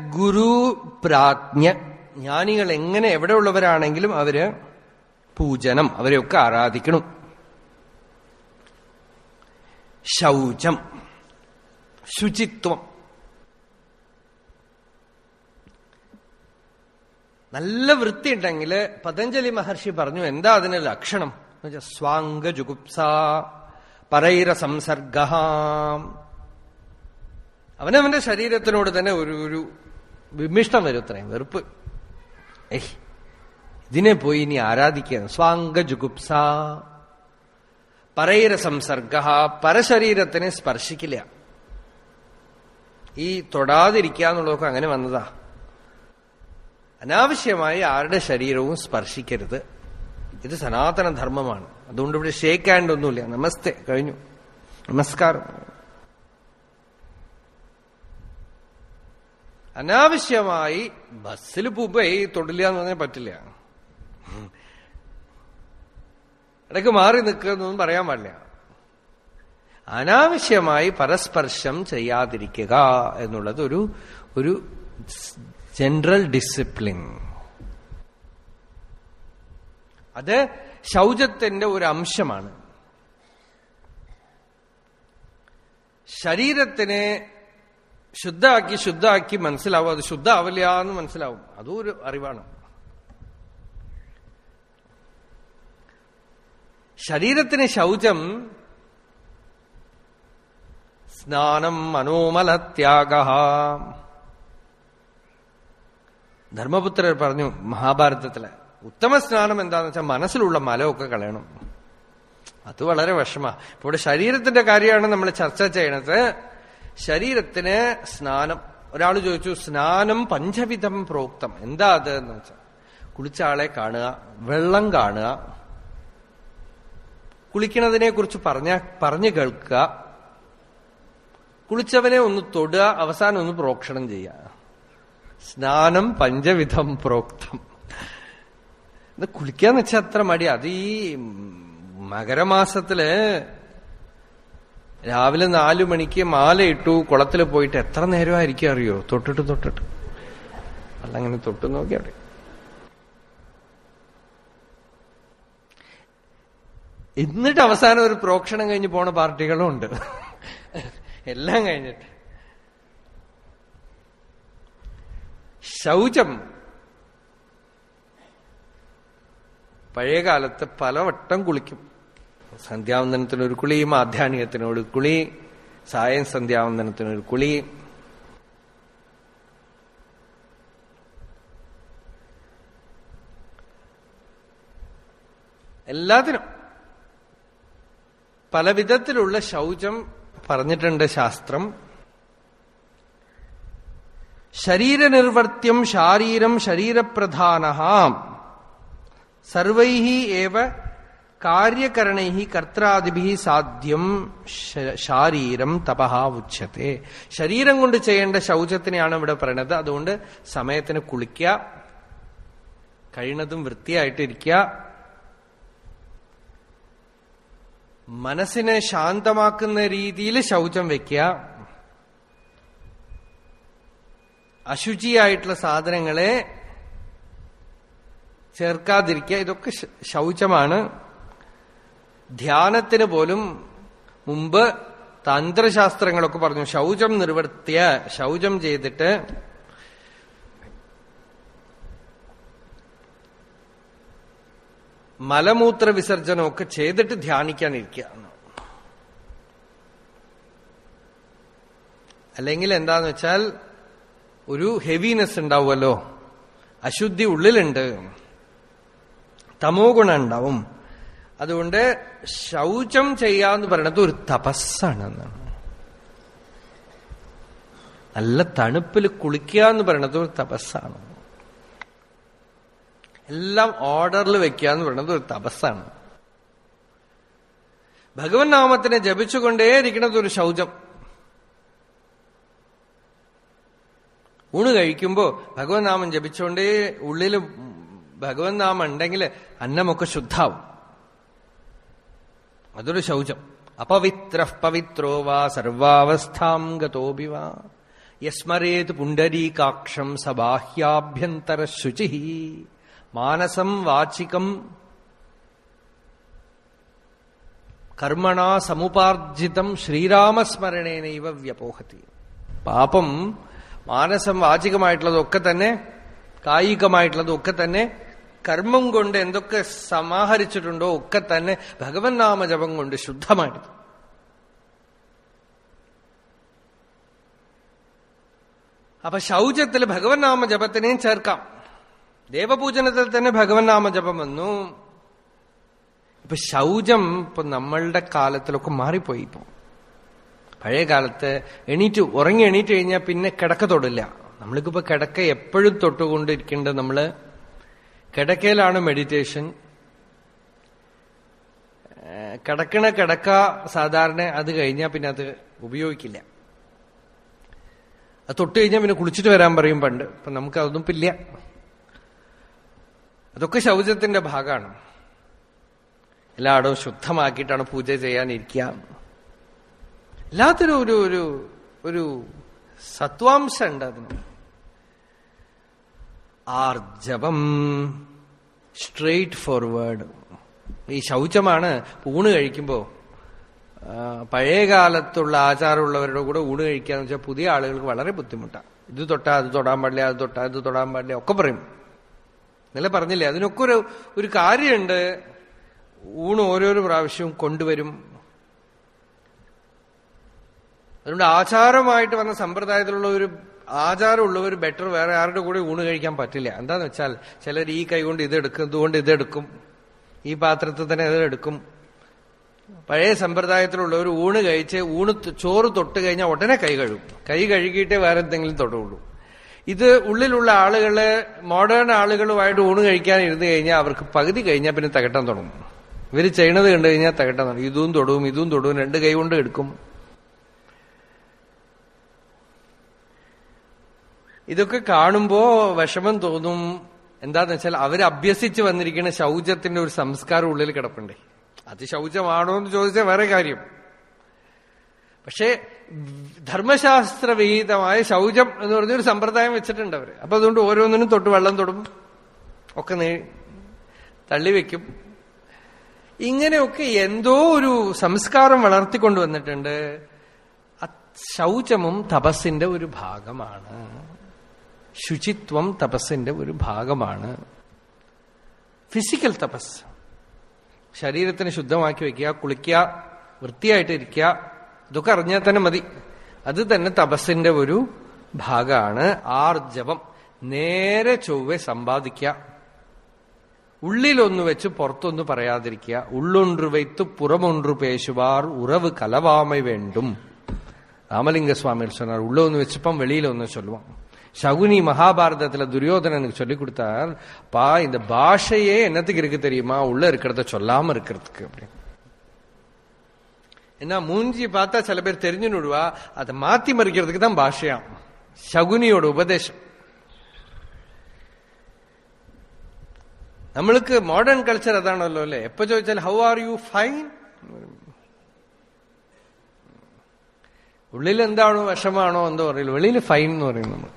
ഗുരു പ്രാജ്ഞ. ജ്ഞാനികൾ എങ്ങനെ എവിടെ ഉള്ളവരാണെങ്കിലും അവർ പൂജനം അവരെയൊക്കെ ആരാധിക്കണം. ശൗചം ശുചിത്വം. നല്ല വൃത്തി വൃത്തിയുണ്ടെങ്കിൽ പതഞ്ജലി മഹർഷി പറഞ്ഞു എന്താ അതിന് ലക്ഷണം? സ്വാംഗ ജുഗുപ്സ പറൈര സംസർഗ അവനവന്റെ ശരീരത്തിനോട് തന്നെ ഒരു ഒരു വിമിഷ്ടം വരും അത്രയും വെറുപ്പ്. ഏയ് ഇതിനെ പോയി ഇനി ആരാധിക്കുക സ്വാംഗ ജുഗുപ്സ പരൈര സംസർഗ പരശരീരത്തിനെ സ്പർശിക്കില്ല. ഈ തൊടാതിരിക്കുക എന്നുള്ളതൊക്കെ അങ്ങനെ വന്നതാ. അനാവശ്യമായി ആരുടെ ശരീരവും സ്പർശിക്കരുത്. ഇത് സനാതനധർമ്മമാണ് അതുകൊണ്ട് ഇവിടെ ഷേക്ക് ഹാൻഡ് ഒന്നുമില്ല. നമസ്തേ കഴിഞ്ഞു. നമസ്കാരം. അനാവശ്യമായി ബസ്സിൽ പോകുമ്പോ തൊടില്ല എന്ന് പറഞ്ഞാൽ പറ്റില്ല. ഇടയ്ക്ക് മാറി നിൽക്കുന്നൊന്നും പറയാൻ പാടില്ല. അനാവശ്യമായി പരസ്പർശം ചെയ്യാതിരിക്കുക എന്നുള്ളത് ഒരു ഒരു ജനറൽ ഡിസിപ്ലിൻ അത് ശൗചത്തിന്റെ ഒരു അംശമാണ്. ശരീരത്തിനെ ശുദ്ധാക്കി ശുദ്ധാക്കി മനസ്സിലാവും. അത് ശുദ്ധാവില്ല എന്ന് മനസ്സിലാവും. അതും ഒരു അറിവാണ്. ശരീരത്തിന് ശൗചം സ്നാനം മനോമലത്യാഗ. ധർമ്മപുത്രർ പറഞ്ഞു മഹാഭാരതത്തിൽ ഉത്തമ സ്നാനം എന്താന്ന് വെച്ചാൽ മനസ്സിലുള്ള മലമൊക്കെ കളയണം. അത് വളരെ വിഷമ. ഇവിടെ ശരീരത്തിന്റെ കാര്യമാണ് നമ്മൾ ചർച്ച ചെയ്യണത്. ശരീരത്തിന് സ്നാനം ഒരാൾ ചോദിച്ചു സ്നാനം പഞ്ചവിധം പ്രോക്തം എന്താ അത്? എന്ന് വെച്ചാൽ കുളിച്ച ആളെ കാണുക വെള്ളം കാണുക കുളിക്കണതിനെ കുറിച്ച് പറഞ്ഞ പറഞ്ഞു കേൾക്കുക കുളിച്ചവനെ ഒന്ന് തൊടുക അവസാനം ഒന്ന് പ്രോക്ഷണം ചെയ്യുക. സ്നാനം പഞ്ചവിധം പ്രോക്തം. ഇത് കുളിക്കാന്ന് വെച്ചാൽ അത്ര മടി. അത് ഈ മകരമാസത്തിൽ രാവിലെ നാലു മണിക്ക് മാല ഇട്ടു കുളത്തിൽ പോയിട്ട് എത്ര നേരമായിരിക്കും അറിയോ? തൊട്ടിട്ട് തൊട്ടിട്ട്. അല്ല അങ്ങനെ തൊട്ട് നോക്കി അവിടെ. എന്നിട്ട് അവസാനം ഒരു പ്രോക്ഷണം കഴിഞ്ഞ് പോണ പാർട്ടികളും ഉണ്ട്. എല്ലാം കഴിഞ്ഞിട്ട്. ശൗചം. പഴയകാലത്ത് പലവട്ടം കുളിക്കും. സന്ധ്യാവന്തനത്തിനൊരു കുളി മാധ്യാനികത്തിനൊരു കുളി സായം സന്ധ്യാവന്തനത്തിനൊരു കുളി. എല്ലാത്തിനും പല വിധത്തിലുള്ള ശൗചം പറഞ്ഞിട്ടുണ്ട് ശാസ്ത്രം. ശരീരനിർവർത്തിയം ശാരീരം ശരീരപ്രധാന സർവൈ ഏവ കാര്യകരണൈ കർത്താദിഭി സാധ്യം ശാരീരം തപഹ ഉച്ചത്തെ ശരീരം കൊണ്ട് ചെയ്യേണ്ട ശൗചത്തിനെയാണ് ഇവിടെ പറയണത്. അതുകൊണ്ട് സമയത്തിന് കുളിക്കുക കഴിയുന്നതും വൃത്തിയായിട്ടിരിക്കുക മനസ്സിനെ ശാന്തമാക്കുന്ന രീതിയിൽ ശൗചം വെക്കുക അശുചിയായിട്ടുള്ള സാധനങ്ങളെ ചേർക്കാതിരിക്കുക. ഇതൊക്കെ ശൗചമാണ്. ധ്യാനത്തിന് പോലും മുമ്പ് തന്ത്രശാസ്ത്രങ്ങളൊക്കെ പറഞ്ഞു ശൗചം നിർവർത്തിയ ശൗചം ചെയ്തിട്ട് മലമൂത്ര വിസർജനമൊക്കെ ചെയ്തിട്ട് ധ്യാനിക്കാനിരിക്കുക. അല്ലെങ്കിൽ എന്താന്ന് വെച്ചാൽ ഒരു ഹെവിനെസ് ഉണ്ടാവുമല്ലോ. അശുദ്ധി ഉള്ളിലുണ്ട്. തമോ ഗുണം ഉണ്ടാവും. അതുകൊണ്ട് ശൗചം ചെയ്യാന്ന് പറയുന്നത് ഒരു തപസ്സാണെന്നാണ് നല്ല തണുപ്പിൽ കുളിക്കുക എന്ന് പറയുന്നത് ഒരു തപസ്സാണ്. എല്ലാം ഓർഡറിൽ വെക്കുക എന്ന് പറയുന്നത് ഒരു തപസ്സാണ്. ഭഗവൻ നാമത്തിനെ ജപിച്ചുകൊണ്ടേയിരിക്കുന്നത് ഒരു ശൗചം. ഊണ് കഴിക്കുമ്പോൾ ഭഗവൻ നാമം ജപിച്ചുകൊണ്ടേ ഉള്ളിൽ ഭഗവൻ നാമം ഉണ്ടെങ്കിൽ അന്നമൊക്കെ ശുദ്ധാവും. അതൊരു ശൗചം. അപവിത്ര പവിത്രോ വാ സർവാവസ്ഥാം ഗതോപി വാ. യസ്മരേത് പുണ്ടരീകാക്ഷം സബാഹ്യാഭ്യന്തര ശുചി മാനസം വാചികം കർമ്മണ സമുപാർജിതം ശ്രീരാമസ്മരണേനൈവ വ്യപോഹത്തി പാപം മാനസം വാചികമായിട്ടുള്ളതൊക്കെ തന്നെ കായികമായിട്ടുള്ളതൊക്കെ തന്നെ കർമ്മം കൊണ്ട് എന്തൊക്കെ സമാഹരിച്ചിട്ടുണ്ടോ ഒക്കെ തന്നെ ഭഗവൻ നാമജപം കൊണ്ട് ശുദ്ധമായിട്ട്. അപ്പൊ ശൗചത്തിൽ ഭഗവൻ നാമജപത്തിനെയും ചേർക്കാം. ദേവപൂജനത്തിൽ തന്നെ ഭഗവൻ നാമജപം വന്നു. ഇപ്പൊ ശൗചം ഇപ്പൊ നമ്മളുടെ കാലത്തിലൊക്കെ മാറിപ്പോയി ഇപ്പൊ. പഴയ കാലത്ത് എണീറ്റ് ഉറങ്ങി എണീറ്റ് കഴിഞ്ഞാൽ പിന്നെ കിടക്ക തൊടില്ല. നമ്മൾക്കിപ്പോ കിടക്ക എപ്പോഴും തൊട്ടുകൊണ്ടിരിക്കേണ്ടത് നമ്മൾ കിടക്കയിലാണ് മെഡിറ്റേഷൻ കിടക്കണ കിടക്ക സാധാരണ അത് കഴിഞ്ഞാൽ പിന്നെ അത് ഉപയോഗിക്കില്ല. അത് തൊട്ട് കഴിഞ്ഞാൽ പിന്നെ കുളിച്ചിട്ട് വരാൻ പറയും പണ്ട്. അപ്പൊ നമുക്ക് അതൊന്നും ഇല്ല. അതൊക്കെ ശൗചത്തിന്റെ ഭാഗമാണ്. എല്ലായിടവും ശുദ്ധമാക്കിയിട്ടാണ് പൂജ ചെയ്യാനിരിക്കുക. എല്ലാത്തിനും ഒരു ഒരു ഒരു സത്വാംശം ഉണ്ട് അതിന്. ആർജവം സ്ട്രെയിറ്റ് ഫോർവേഡ് ഈ ശൗചമാണ് ഊണ് കഴിക്കുമ്പോ പഴയ കാലത്തുള്ള ആചാരമുള്ളവരുടെ കൂടെ ഊണ് കഴിക്കാന്ന് വെച്ചാൽ പുതിയ ആളുകൾക്ക് വളരെ ബുദ്ധിമുട്ടാണ് ഇത് തൊട്ടാ അത് തൊടാൻ പാടില്ല അത് തൊട്ടാ ഇത് തൊടാൻ പാടില്ല ഒക്കെ പറയും. ഇന്നലെ പറഞ്ഞില്ലേ അതിനൊക്കെ ഒരു ഒരു കാര്യമുണ്ട് ഊണ് ഓരോരോ പ്രാവശ്യവും കൊണ്ടുവരും അതുകൊണ്ട് ആചാരമായിട്ട് വന്ന സമ്പ്രദായത്തിലുള്ള ഒരു ആചാരമുള്ളവർ ബെറ്റർ വേറെ ആരുടെ കൂടെ ഊണ് കഴിക്കാൻ പറ്റില്ല. എന്താന്ന് വെച്ചാൽ ചിലർ ഈ കൈ കൊണ്ട് ഇതെടുക്കും ഇതുകൊണ്ട് ഇതെടുക്കും ഈ പാത്രത്തിൽ തന്നെ ഇതെടുക്കും പഴയ സമ്പ്രദായത്തിലുള്ളവർ ഊണ് കഴിച്ച് ഊണ് ചോറ് തൊട്ട് കഴിഞ്ഞാൽ ഉടനെ കൈ കഴുകും. കൈ കഴുകിയിട്ടേ വേറെ എന്തെങ്കിലും തൊടുള്ളൂ. ഇത് ഉള്ളിലുള്ള ആളുകൾ മോഡേൺ ആളുകളുമായിട്ട് ഊണ് കഴിക്കാൻ ഇരുന്ന് കഴിഞ്ഞാൽ അവർക്ക് പകുതി കഴിഞ്ഞാൽ പിന്നെ തകട്ടാൻ തുടങ്ങും. ഇവർ ചെയ്യണത് കണ്ടു കഴിഞ്ഞാൽ തകട്ടാൻ തുടങ്ങും. ഇതും തൊടും ഇതും തൊടും രണ്ട് കൈ കൊണ്ട് എടുക്കും. ഇതൊക്കെ കാണുമ്പോ വിഷമം തോന്നും. എന്താന്ന് വെച്ചാൽ അവർ അഭ്യസിച്ച് വന്നിരിക്കുന്ന ശൗചത്തിന്റെ ഒരു സംസ്കാരം ഉള്ളിൽ കിടപ്പുണ്ടേ. അത് ശൗചമാണോ എന്ന് ചോദിച്ചാൽ വേറെ കാര്യം. പക്ഷേ ധർമ്മശാസ്ത്രവിഹിതമായ ശൗചം എന്ന് പറഞ്ഞൊരു സമ്പ്രദായം വെച്ചിട്ടുണ്ട് അവർ. അപ്പൊ അതുകൊണ്ട് ഓരോന്നിനും തൊട്ട് വെള്ളം തൊടും. ഒക്കെ നീ തള്ളിവെക്കും ഇങ്ങനെയൊക്കെ എന്തോ ഒരു സംസ്കാരം വളർത്തിക്കൊണ്ടുവന്നിട്ടുണ്ട് ശൗചമും തപസ്സിന്റെ ഒരു ഭാഗമാണ്. ശുചിത്വം തപസ്സിന്റെ ഒരു ഭാഗമാണ്. ഫിസിക്കൽ തപസ്. ശരീരത്തിന് ശുദ്ധമാക്കി വയ്ക്കുക കുളിക്കുക വൃത്തിയായിട്ട് ഇരിക്കുക ഇതൊക്കെ അറിഞ്ഞാൽ തന്നെ മതി. അത് തന്നെ തപസ്സിന്റെ ഒരു ഭാഗമാണ്. ആർജവം. നേരെ ചൊവ്വെ സമ്പാദിക്കുക. ഉള്ളിലൊന്നു വെച്ച് പുറത്തൊന്നു പറയാതിരിക്കുക. ഉള്ളൊன்று വെത്ത് പുറമൊன்று പേശുവാർ ഉറവ് കലവാമ വേണ്ടും. രാമലിംഗസ്വാമികൾ சொன்னார் உள்ள ஒன்று வச்சுப்பான் வெளியில சகுனி மகாபாரதத்துல துரியோதனனுக்கு சொல்லி கொடுத்தார் பா இந்த பாஷையே என்னத்துக்கு இருக்கு தெரியுமா உள்ள இருக்கிறத சொல்லாம இருக்கிறதுக்கு அப்படின்னு என்ன மூஞ்சி பார்த்தா சில பேர் தெரிஞ்சு விடுவா அதை மாத்தி மறிக்கிறதுக்கு தான் பாஷையாம் சகுனியோட உபதேசம் നമ്മൾക്ക് മോഡേൺ കൾച്ചർ അതാണല്ലോ അല്ലെ എപ്പോ ചോദിച്ചാൽ ഹൗ ആർ യു ഫൈൻ ഉള്ളിൽ എന്താണോ വിഷമാണോ എന്തോ അറിയില്ല വെളിയിൽ ഫൈൻ എന്ന് പറയും നമ്മൾ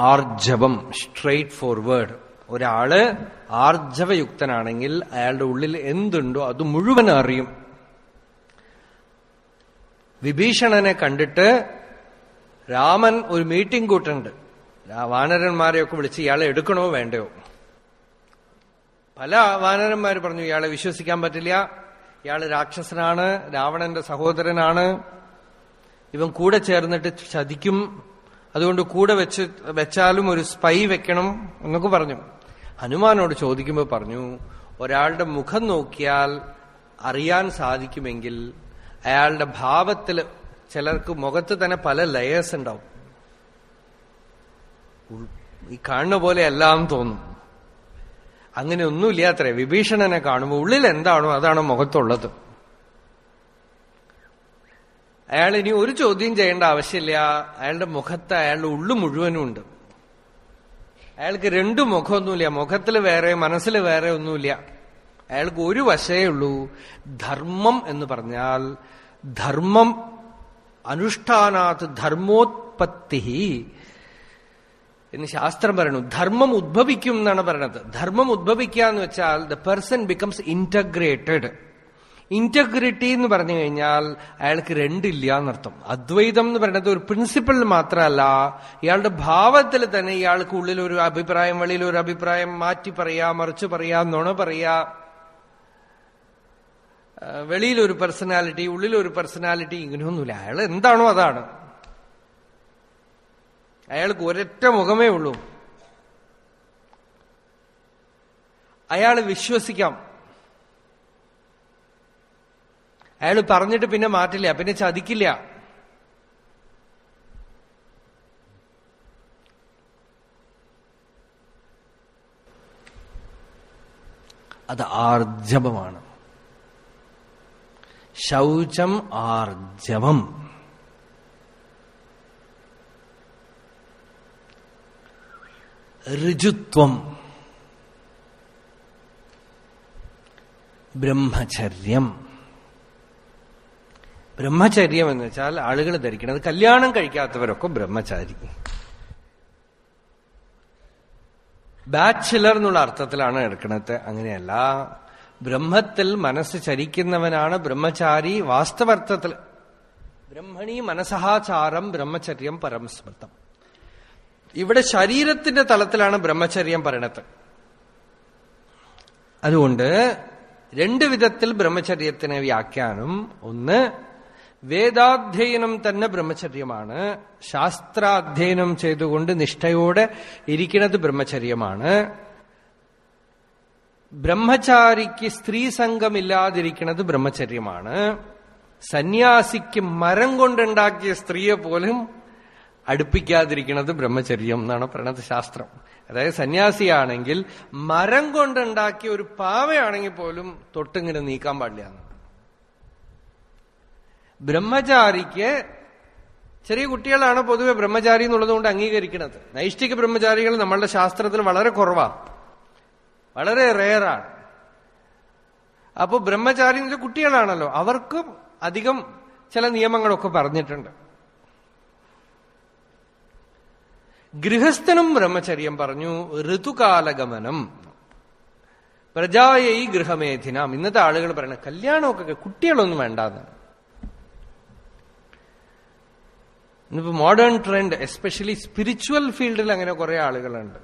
ആർജവം സ്ട്രെയിറ്റ് ഫോർവേഡ് ഒരാൾ ആർജവയുക്തനാണെങ്കിൽ അയാളുടെ ഉള്ളിൽ എന്തുണ്ടോ അത് മുഴുവൻ അറിയും. വിഭീഷണനെ കണ്ടിട്ട് രാമൻ ഒരു മീറ്റിംഗ് കൂട്ടുണ്ട്. വാനരന്മാരെയൊക്കെ വിളിച്ച് ഇയാളെ എടുക്കണോ വേണ്ടയോ? പല വാനരന്മാർ പറഞ്ഞു ഇയാളെ വിശ്വസിക്കാൻ പറ്റില്ല. ഇയാൾ രാക്ഷസനാണ് രാവണന്റെ സഹോദരനാണ്. ഇവൻ കൂടെ ചേർന്നിട്ട് ചതിക്കും അതുകൊണ്ട് കൂടെ വെച്ച് വെച്ചാലും ഒരു സ്പൈ വെക്കണം എന്നൊക്കെ പറഞ്ഞു. ഹനുമാനോട് ചോദിക്കുമ്പോൾ പറഞ്ഞു ഒരാളുടെ മുഖം നോക്കിയാൽ അറിയാൻ സാധിക്കുമെങ്കിൽ അയാളുടെ ഭാവത്തിൽ ചിലർക്ക് മുഖത്ത് തന്നെ പല ലയേഴ്സ് ഉണ്ടാവും. ഈ കാണുന്ന പോലെ എല്ലാം തോന്നും. അങ്ങനെ ഒന്നുമില്ലാത്രേ വിഭീഷണനെ കാണുമ്പോൾ ഉള്ളിൽ എന്താണോ അതാണോ മുഖത്തുള്ളത്. അയാൾ ഇനി ഒരു ചോദ്യം ചെയ്യേണ്ട ആവശ്യമില്ല. അയാളുടെ മുഖത്ത് അയാളുടെ ഉള്ളു മുഴുവനും ഉണ്ട്. അയാൾക്ക് രണ്ടു മുഖമൊന്നുമില്ല. മുഖത്തിൽ വേറെ മനസ്സിൽ വേറെ ഒന്നുമില്ല. അയാൾക്ക് ഒരു വശേ ഉള്ളൂ. ധർമ്മം എന്ന് പറഞ്ഞാൽ ധർമ്മം അനുഷ്ഠാനാത് ധർമ്മോത്പത്തി എന്ന് ശാസ്ത്രം പറയുന്നു. ധർമ്മം ഉദ്ഭവിക്കും എന്നാണ് പറയണത് ധർമ്മം ഉദ്ഭവിക്കുക എന്ന് വെച്ചാൽ the person becomes integrated integrity എന്ന് പറഞ്ഞു കഴിഞ്ഞാൽ അയാൾക്ക് രണ്ടില്ല എന്നർത്ഥം അദ്വൈതം എന്ന് പറയുന്നത് ഒരു പ്രിൻസിപ്പിൾ മാത്രമല്ല. ഇയാളുടെ ഭാവത്തിൽ തന്നെ ഇയാൾക്ക് ഉള്ളിൽ ഒരു അഭിപ്രായം വെളിയിൽ ഒരു അഭിപ്രായം മാറ്റി പറയാ മറിച്ച് പറയാ നുണ പറയാ. വെളിയിലൊരു പേഴ്സണാലിറ്റി ഒരു പേഴ്സണാലിറ്റി ഇങ്ങനെയൊന്നുമില്ല. അയാൾ എന്താണോ അതാണ്. അയാൾക്ക് ഒരൊറ്റ മുഖമേ ഉള്ളൂ. അയാൾ വിശ്വസിക്കാം. അയാൾ പറഞ്ഞിട്ട് പിന്നെ മാറ്റില്ല പിന്നെ ചതിക്കില്ല. അത് ആർജവമാണ്. ശൗചം ആർജവം. ഋജുത്വം. ബ്രഹ്മചര്യം. ബ്രഹ്മചര്യം എന്ന് വെച്ചാൽ ആളുകൾ അത് കല്യാണം കഴിക്കാത്തവരൊക്കെ ബ്രഹ്മചാരി. ബാച്ചിലർ എന്നുള്ള അർത്ഥത്തിലാണ് എടുക്കണത്. അങ്ങനെയല്ല. ബ്രഹ്മത്തിൽ മനസ്സ് ചരിക്കുന്നവനാണ് ബ്രഹ്മചാരി. വാസ്തവർത്ഥത്തിൽ ബ്രഹ്മണി മനസഹാചാരം ബ്രഹ്മചര്യം പരമസ്മൃതം. ഇവിടെ ശരീരത്തിന്റെ തലത്തിലാണ് ബ്രഹ്മചര്യം പറയണത്. അതുകൊണ്ട് രണ്ട് വിധത്തിൽ ബ്രഹ്മചര്യത്തിന് വ്യാഖ്യാനം. ഒന്ന് വേദാധ്യയനം തന്നെ ബ്രഹ്മചര്യമാണ്. ശാസ്ത്രാധ്യയനം ചെയ്തുകൊണ്ട് നിഷ്ഠയോടെ ഇരിക്കുന്നത് ബ്രഹ്മചര്യമാണ്. ബ്രഹ്മചാരിക്ക് സ്ത്രീ സംഘമില്ലാതിരിക്കുന്നത് ബ്രഹ്മചര്യമാണ്. സന്യാസിക്ക് മരം കൊണ്ടുണ്ടാക്കിയ സ്ത്രീയെ പോലും അടുപ്പിക്കാതിരിക്കുന്നത് ബ്രഹ്മചര്യം എന്നാണ് പറയണത് ശാസ്ത്രം. അതായത് സന്യാസിയാണെങ്കിൽ മരം കൊണ്ടുണ്ടാക്കിയ ഒരു പാവയാണെങ്കിൽ പോലും തൊട്ടിങ്ങനെ നീക്കാൻ പാടില്ല ബ്രഹ്മചാരിക്ക് ചെറിയ കുട്ടികളാണ് പൊതുവെ ബ്രഹ്മചാരി എന്നുള്ളതുകൊണ്ട് അംഗീകരിക്കുന്നത്. നൈഷ്ഠിക ബ്രഹ്മചാരികൾ നമ്മളുടെ ശാസ്ത്രത്തിൽ വളരെ കുറവാണ് വളരെ റെയറാണ്. അപ്പോൾ ബ്രഹ്മചാരി കുട്ടികളാണല്ലോ. അവർക്കും അധികം ചില നിയമങ്ങളൊക്കെ പറഞ്ഞിട്ടുണ്ട്. ഗൃഹസ്ഥനും ബ്രഹ്മചര്യം പറഞ്ഞു ഋതുകാലഗമനം. പ്രജായൈ ഗൃഹമേധിനാം. ഇന്നത്തെ ആളുകൾ പറയണ കല്യാണമൊക്കെ കുട്ടികളൊന്നും വേണ്ടാന്ന് ഇന്നിപ്പോ മോഡേൺ ട്രെൻഡ് എസ്പെഷ്യലി സ്പിരിച്വൽ ഫീൽഡിൽ അങ്ങനെ കുറെ ആളുകളുണ്ട്.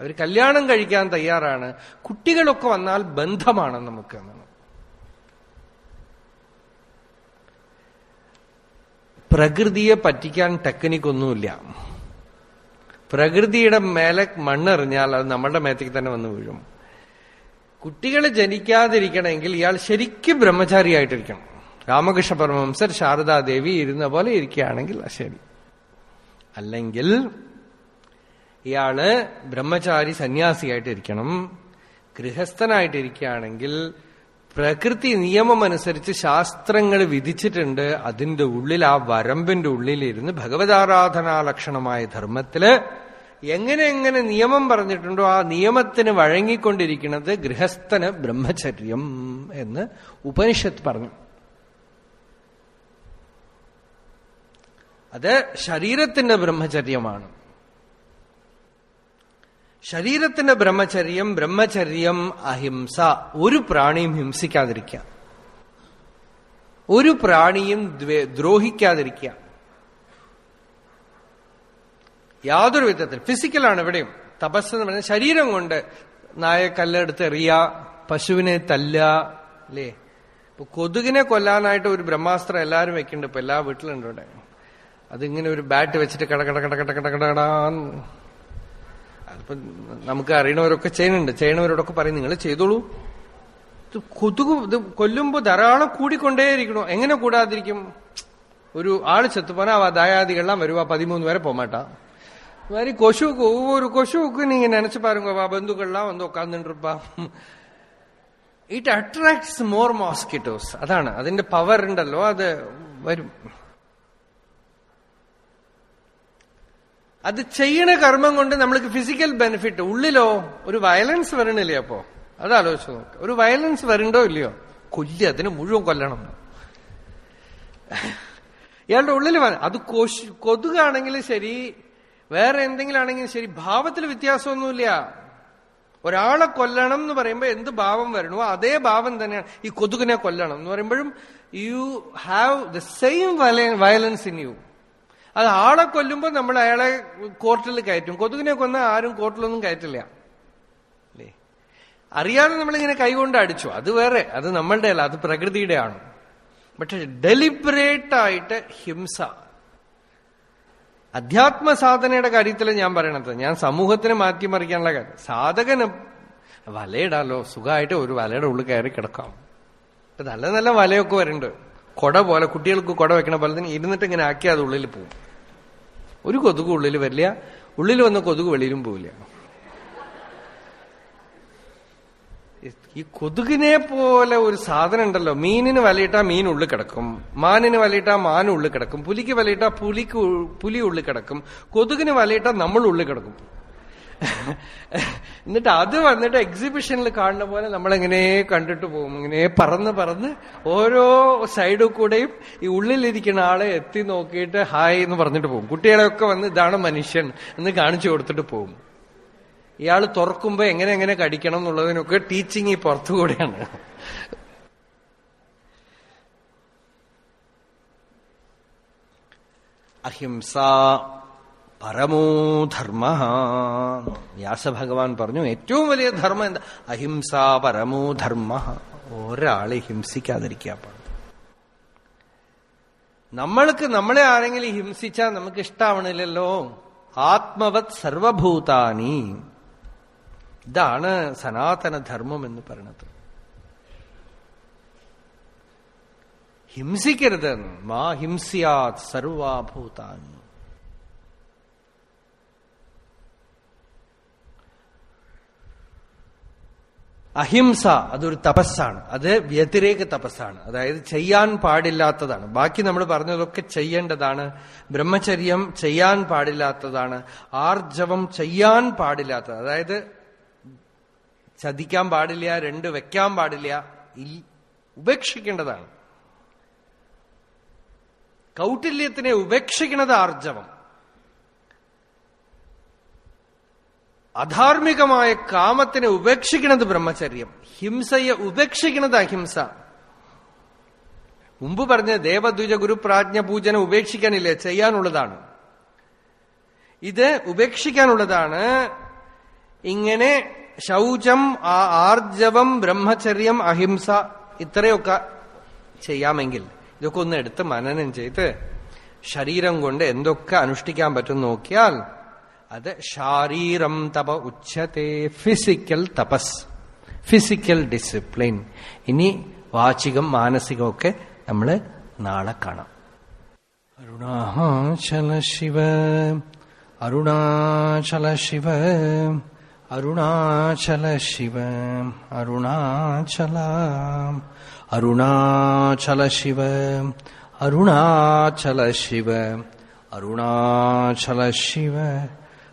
അവർ കല്യാണം കഴിക്കാൻ തയ്യാറാണ്. കുട്ടികളൊക്കെ വന്നാൽ ബന്ധമാണ് നമുക്ക് എന്നാണ്. പ്രകൃതിയെ പറ്റിക്കാൻ ടെക്നിക്കൊന്നുമില്ല പ്രകൃതിയുടെ മേലെ മണ്ണെറിഞ്ഞാൽ അത് നമ്മളുടെ മേത്തേക്ക് തന്നെ വന്ന് വീഴും. കുട്ടികൾ ജനിക്കാതിരിക്കണമെങ്കിൽ ഇയാൾ ശരിക്കും ബ്രഹ്മചാരിയായിട്ടിരിക്കണം. രാമകൃഷ്ണ പരമംസർ ശാരദാദേവി ഇരുന്ന പോലെ ഇരിക്കുകയാണെങ്കിൽ ശരി. അല്ലെങ്കിൽ ഇയാൾ ബ്രഹ്മചാരി സന്യാസിയായിട്ട് സന്യാസിയായിട്ടിരിക്കണം ഗൃഹസ്ഥനായിട്ടിരിക്കുകയാണെങ്കിൽ പ്രകൃതി നിയമം അനുസരിച്ച് ശാസ്ത്രങ്ങൾ വിധിച്ചിട്ടുണ്ട് അതിന്റെ ഉള്ളിൽ ആ വരമ്പിന്റെ ഉള്ളിലിരുന്ന് ഭഗവതാരാധനാ ലക്ഷണമായ ധർമ്മത്തിൽ എങ്ങനെ എങ്ങനെ നിയമം പറഞ്ഞിട്ടുണ്ടോ ആ നിയമത്തിന് വഴങ്ങിക്കൊണ്ടിരിക്കുന്നത് ഗൃഹസ്ഥന് ബ്രഹ്മചര്യം എന്ന് ഉപനിഷത്ത് പറഞ്ഞു. അത് ശരീരത്തിന്റെ ബ്രഹ്മചര്യമാണ്. ശരീരത്തിന്റെ ബ്രഹ്മചര്യം ബ്രഹ്മചര്യം അഹിംസ. ഒരു പ്രാണിയും ഹിംസിക്കാതിരിക്കുക. ഒരു പ്രാണിയും ദ്രോഹിക്കാതിരിക്കുക. യാതൊരു വിധത്തിൽ ഫിസിക്കലാണ് ഇവിടെയും. തപസ് എന്ന് പറഞ്ഞാൽ ശരീരം കൊണ്ട് നായ കല്ലെടുത്ത് എറിയ പശുവിനെ തല്ല അല്ലേ ഇപ്പൊ കൊതുകിനെ കൊല്ലാനായിട്ട് ഒരു ബ്രഹ്മാസ്ത്രം എല്ലാവരും വെക്കുന്നുണ്ട്. ഇപ്പൊ എല്ലാ വീട്ടിലുണ്ട് ഇവിടെ. അതിങ്ങനെ ഒരു ബാറ്റ് വെച്ചിട്ട് കട കട കട കട കട കടകടാന്ന് അതിപ്പോ നമുക്ക് അറിയണവരൊക്കെ ചെയ്യുന്നുണ്ട് ചെയ്യണവരോടൊക്കെ പറയും നിങ്ങൾ ചെയ്തോളൂ ഇത് കൊതുക് ഇത് കൊല്ലുമ്പോ ധാരാളം കൂടിക്കൊണ്ടേയിരിക്കണോ എങ്ങനെ കൂടാതിരിക്കും ஒரு ஆள் செத்து போனா அவ தாயாதிகள்லாம் வருவா பதிமூணு பேரை போக மாட்டா இது மாதிரி கொசுவுக்கு ஒவ்வொரு கொசுவுக்கு நீங்க நினைச்சு பாருங்க வா பந்துக்கள்லாம் வந்து உட்கார்ந்துட்டு இருப்பா ഇറ്റ് അട്രാക്ട്സ് മോർ മോസ്കിറ്റോസ് അതാണ് അതിന്റെ പവർ ഉണ്ടല്ലോ അത് വരും അത് ചെയ്യണ കർമ്മം കൊണ്ട് നമ്മൾക്ക് ഫിസിക്കൽ ബെനിഫിറ്റ് ഉള്ളിലോ ഒരു വയലൻസ് വരണില്ലേ അപ്പോ? അത് ആലോചിച്ച് നോക്ക്. ഒരു വയലൻസ് വരണ്ടോ ഇല്ലയോ? കൊല്ല അതിന് മുഴുവൻ കൊല്ലണം. ഇയാളുടെ ഉള്ളിൽ അത് കൊശ് കൊതുകാണെങ്കിലും ശരി വേറെ എന്തെങ്കിലും ആണെങ്കിലും ശരി ഭാവത്തിൽ വ്യത്യാസമൊന്നുമില്ല. ഒരാളെ കൊല്ലണം എന്ന് പറയുമ്പോൾ എന്ത് ഭാവം വരണോ അതേ ഭാവം തന്നെയാണ്. ഈ കൊതുകിനെ കൊല്ലണം എന്ന് പറയുമ്പോഴും you have the same violence in you അത് ആളെ കൊല്ലുമ്പോൾ നമ്മൾ അയാളെ കോർട്ടിൽ കയറ്റും. കൊതുകിനെ കൊന്ന ആരും കോർട്ടിലൊന്നും കയറ്റില്ല. അല്ലേ? അറിയാതെ നമ്മളിങ്ങനെ കൈകൊണ്ട് അടിച്ചു. അത് വേറെ. അത് നമ്മളുടെ അല്ല. അത് പ്രകൃതിയുടെ ആണ്. പക്ഷെ ഡെലിബറേറ്റ് ആയിട്ട് ഹിംസ. അധ്യാത്മ സാധനയുടെ കാര്യത്തിൽ ഞാൻ പറയണത്. ഞാൻ സമൂഹത്തിനെ മാറ്റിമറിക്കാനുള്ള കാര്യം. സാധകന് വലയിടാലോ. സുഖമായിട്ട് ഒരു വലയുടെ ഉള്ളിൽ കയറി കിടക്കാം. നല്ല നല്ല വലയൊക്കെ വരുന്നുണ്ട്. കൊട പോലെ കുട്ടികൾക്ക് കൊട വെക്കണ പോലെ തന്നെ ഇരുന്നിട്ട് ഇങ്ങനെ ആക്കി അത് ഉള്ളിൽ പോവും. ഒരു കൊതുക് ഉള്ളിൽ വരില്ല. ഉള്ളിൽ വന്ന കൊതുക് വെളിയിലും പോവില്ല. ഈ കൊതുകിനെ പോലെ ഒരു സാധനം ഉണ്ടല്ലോ. മീനിന് വലയിട്ടാ മീൻ ഉള്ളിൽ കിടക്കും. മാനിന് വലയിട്ടാ മാൻ ഉള്ളിൽ കിടക്കും. പുലിക്ക് വലയിട്ടാ പുലിക്ക് പുലി ഉള്ളിൽ കിടക്കും. കൊതുകിന് വലയിട്ടാ നമ്മൾ ഉള്ളിൽ കിടക്കും. എന്നിട്ട് അത് വന്നിട്ട് എക്സിബിഷനിൽ കാണുന്ന പോലെ നമ്മളിങ്ങനെ കണ്ടിട്ട് പോകും. ഇങ്ങനെ പറന്ന് പറന്ന് ഓരോ സൈഡിൽ കൂടെയും ഈ ഉള്ളിലിരിക്കുന്ന ആളെ എത്തി നോക്കിയിട്ട് ഹായ് എന്ന് പറഞ്ഞിട്ട് പോകും. കുട്ടികളെയൊക്കെ വന്ന് ഇതാണ് മനുഷ്യൻ എന്ന് കാണിച്ചു കൊടുത്തിട്ട് പോകും. ഇയാൾ തുറക്കുമ്പോ എങ്ങനെ എങ്ങനെ കടിക്കണം എന്നുള്ളതിനൊക്കെ ടീച്ചിങ് ഈ പുറത്തുകൂടെയാണ് അഹിംസ പരമോധർമ്മ വ്യാസഭഗവാൻ പറഞ്ഞു ഏറ്റവും വലിയ ധർമ്മം എന്താ? അഹിംസ പരമോധർമ്മ ഒരാളെ ഹിംസിക്കാതിരിക്കാൻ പാടില്ല നമ്മൾക്ക് നമ്മളെ ആരെങ്കിലും ഹിംസിച്ചാൽ നമുക്ക് ഇഷ്ടാവണില്ലല്ലോ. ആത്മവത് സർവഭൂതാനി. ഇതാണ് സനാതനധർമ്മം എന്ന് പറയുന്നത് ഹിംസിക്കരുത് മാ ഹിംസിയാത് സർവാഭൂതാനി. അഹിംസ അതൊരു തപസ്സാണ്. അത് വ്യതിരേക തപസ്സാണ്. അതായത് ചെയ്യാൻ പാടില്ലാത്തതാണ്. ബാക്കി നമ്മൾ പറഞ്ഞതൊക്കെ ചെയ്യേണ്ടതാണ്. ബ്രഹ്മചര്യം ചെയ്യാൻ പാടില്ലാത്തതാണ്. ആർജവം ചെയ്യാൻ പാടില്ലാത്തത് അതായത് ചതിക്കാൻ പാടില്ല രണ്ട് വെക്കാൻ പാടില്ല ഉപേക്ഷിക്കേണ്ടതാണ്. കൗട്ടില്യത്തിനെ ഉപേക്ഷിക്കുന്നത് ആർജവം. അധാർമികമായ കാമത്തിനെ ഉപേക്ഷിക്കുന്നത് ബ്രഹ്മചര്യം ഹിംസയെ ഉപേക്ഷിക്കുന്നത് അഹിംസ. മുമ്പ് പറഞ്ഞ ദേവദ്വിജ ഗുരുപ്രാജ്ഞ പൂജന ഉപേക്ഷിക്കാനില്ല? ചെയ്യാനുള്ളതാണ്. ഇത് ഉപേക്ഷിക്കാനുള്ളതാണ് ഇങ്ങനെ ശൗചം ആർജവം ബ്രഹ്മചര്യം അഹിംസ ഇത്രയൊക്കെ ചെയ്യാമെങ്കിൽ ഇതൊക്കെ ഒന്ന് എടുത്ത് മനനം ചെയ്ത് ശരീരം കൊണ്ട് എന്തൊക്കെ അനുഷ്ഠിക്കാൻ പറ്റും നോക്കിയാൽ അത് ശാരീരം തപ ഉച്ചത്തെ ഫിസിക്കൽ തപസ്. ഫിസിക്കൽ ഡിസിപ്ലിൻ ഇനി വാചികം മാനസികമൊക്കെ നമ്മൾ നാളെ കാണാം. അരുണാചല ശിവ അരുണാചല ശിവ അരുണാചല ശിവ അരുണാചല അരുണാചല ശിവ അരുണാചല ശിവ അരുണാചല ശിവ.